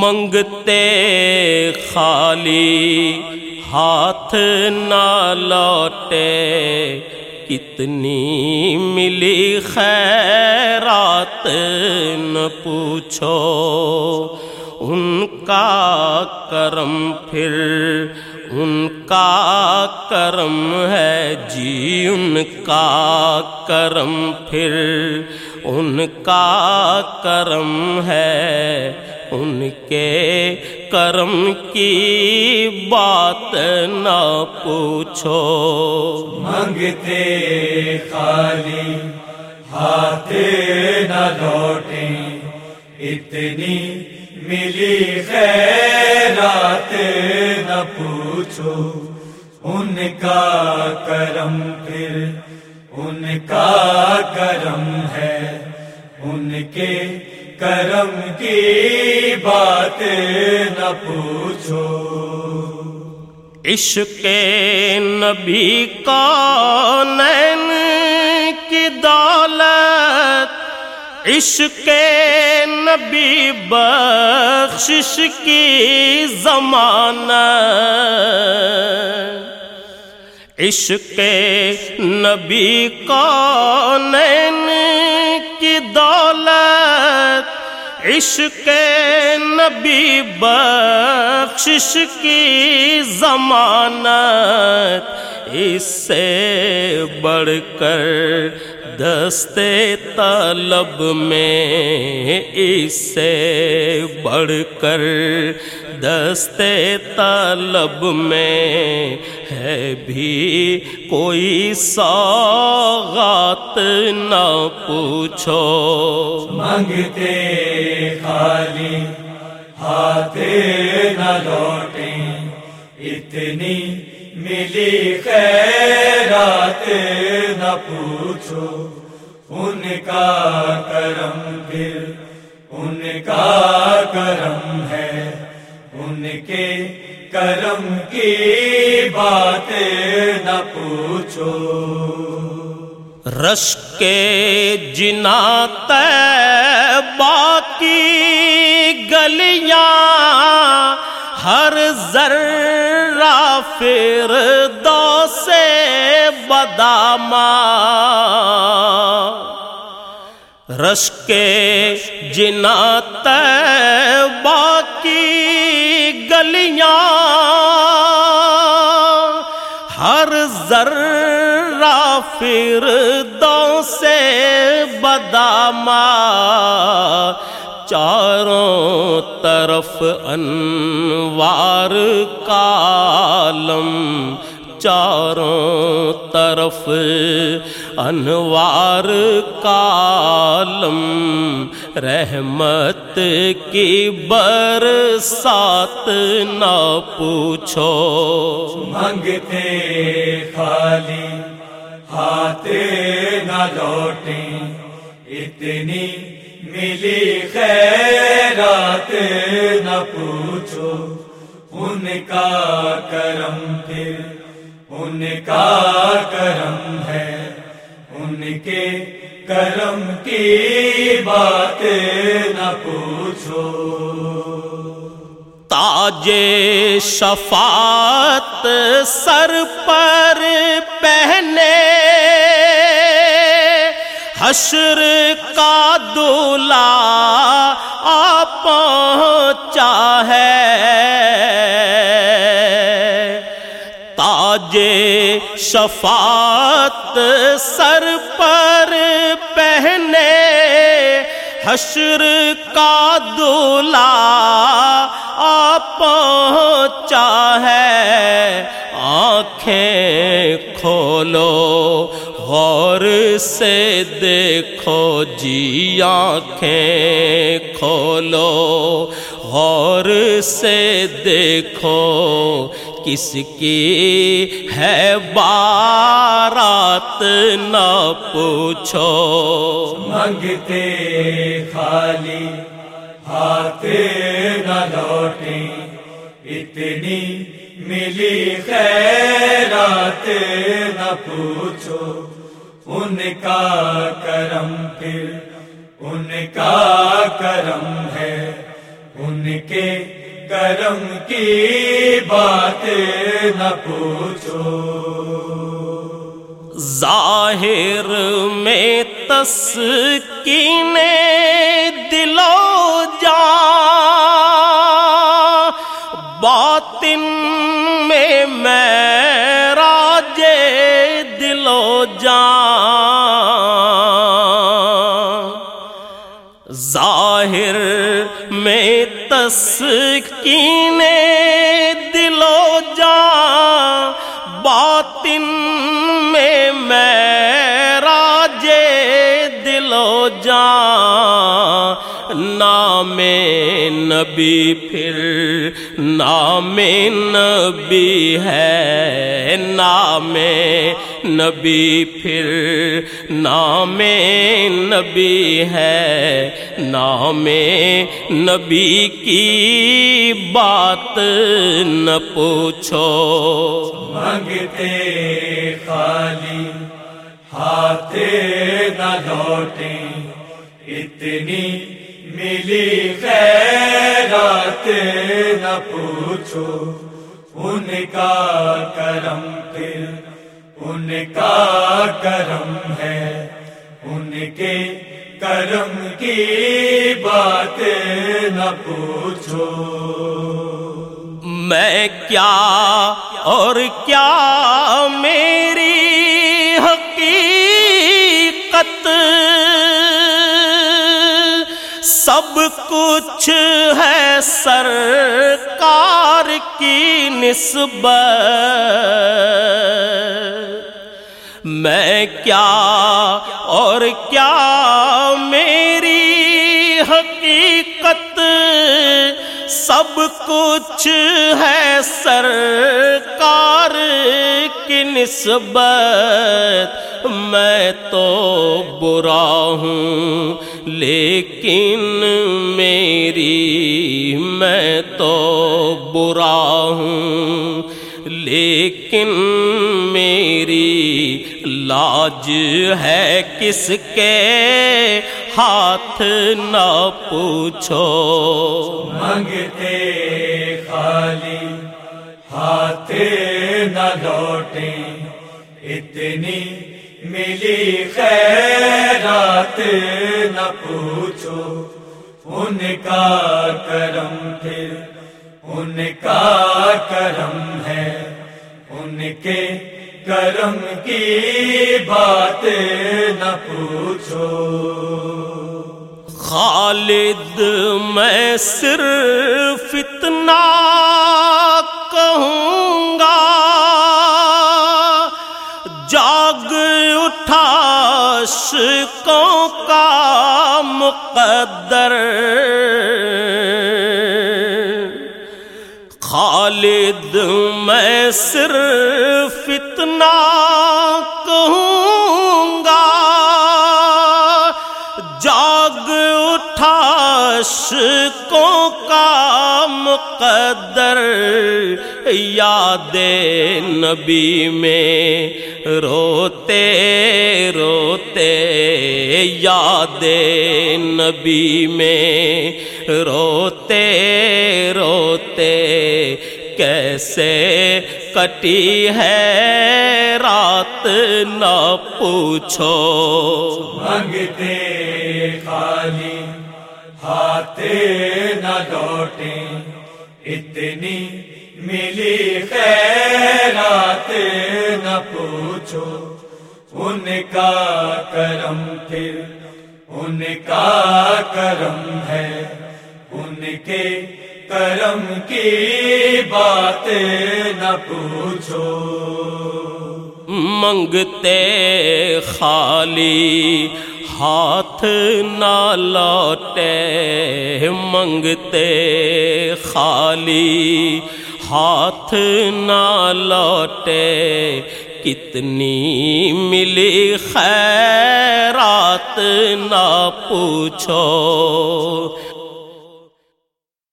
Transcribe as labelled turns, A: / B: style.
A: منگتے خالی، ہاتھ نہ لوٹے، کتنی ملی خیرات نہ پوچھو۔ ان کا کرم پھر، ان کا کرم ہے جی ان کا کرم پھر، ان کا کرم ہے ان کے کرم کی بات نہ پوچھو۔
B: منگتے خالی ہاتھ نہ لوٹے اتنی ملی خیرات نہ پوچھو۔ ان کا کرم پھر ان کا کرم ہے۔ ان کے کرم کی بات نہ پوچھو۔
A: عشق نبی کا نین کی دولت، عشق نبی بخشش کی زمانہ عشق نبی کون کی دولت عشق نبی بخشش کی ضمانت اس سے بڑھ کر دستے طلب میں اس سے بڑھ کر دستے طلب میں ہے بھی کوئی سوغات نہ پوچھو
B: منگتے ہاتھ نہ لوٹے اتنی ملی خیرات نہ پوچھو۔ ان کا کرم پھر، ان کا کرم ہے۔ ان کے کرم کی بات نہ پوچھو۔
A: رش کے جنا باقی ذرہ پھر دو سے بداما رش کے جنا باقی گلیاں۔ ہر ذرہ پھر دو سے بداما چاروں طرف انوار کالم، چاروں طرف انوار کالم، رحمت کی برسات نہ پوچھو۔
B: منگتے خالی ہاتھ نہ لوٹے اتنی ملی خیرات نہ پوچھو۔ ان کا کرم پھر، ان کا کرم ہے۔ ان کے کرم کی بات نہ پوچھو۔
A: تاج شفاعت سر پر پہنے، حشر کا دولا آ پہنچا ہے۔ تاج شفاعت سر پر پہنے، حشر کا دولا آ پہنچا ہے۔ سے دیکھو جی آنکھیں کھولو، غور سے دیکھو کس کی ہے بارات نہ پوچھو۔
B: منگتے خالی ہاتھ نہ لوٹے اتنی ملی خیرات نہ پوچھو۔ ان کا کرم پھر، ان کا کرم ہے۔ ان کے کرم کی بات نہ پوچھو۔
A: ظاہر میں تسکین میں تسکین دلو جا، باطن میں میں راجے دلو جا۔ نام نبی پھر نام نبی ہے، نام نبی پھر نام نبی ہے، نام نبی کی بات نہ پوچھو۔
B: منگتے خالی ہاتھ نہ لوٹیں۔ اتنی ملی خیرات نہ پوچھو، ان کا کرم پھر ان کا کرم ہے۔ ان کے کرم کی بات نہ پوچھو۔
A: میں کیا اور کیا سب کچھ ہے سرکار کی نسبت۔ میں کیا اور کیا میری حقیقت سب کچھ ہے سرکار کی نسبت۔ میں تو برا ہوں، لیکن میری میں تو برا ہوں۔ لیکن میری لاج ہے کس کے؟ ہاتھ نہ پوچھو۔
B: منگتے خالی ہاتھ نہ لوٹیں۔ اتنی ملی خیرات نہ پوچھو۔ ان کا کرم پھر ان کا کرم ہے۔ ان کے کرم کی بات نہ پوچھو۔
A: خالد، میں صرف اتنا کہوں گا۔ جاگ اٹھا شکوں کا مقدر۔ خالد، میں صرف اتنا اٹھا شکوں کا مقدر یاد نبی میں روتے روتے یاد نبی میں روتے روتے کیسے کٹی ہے رات نہ پوچھو
B: منگتے خالی ہاتھ نہ لوٹیں، اتنی ملی خیرات نہ پوچھو۔ ان کا کرم پھر، ان کا کرم ہے۔ ان کے کرم کی بات نہ پوچھو۔
A: منگتے خالی ہاتھ نہ لوٹے منگتے خالی۔ ہاتھ نہ لوٹے کتنی ملی خیرات نہ پوچھو۔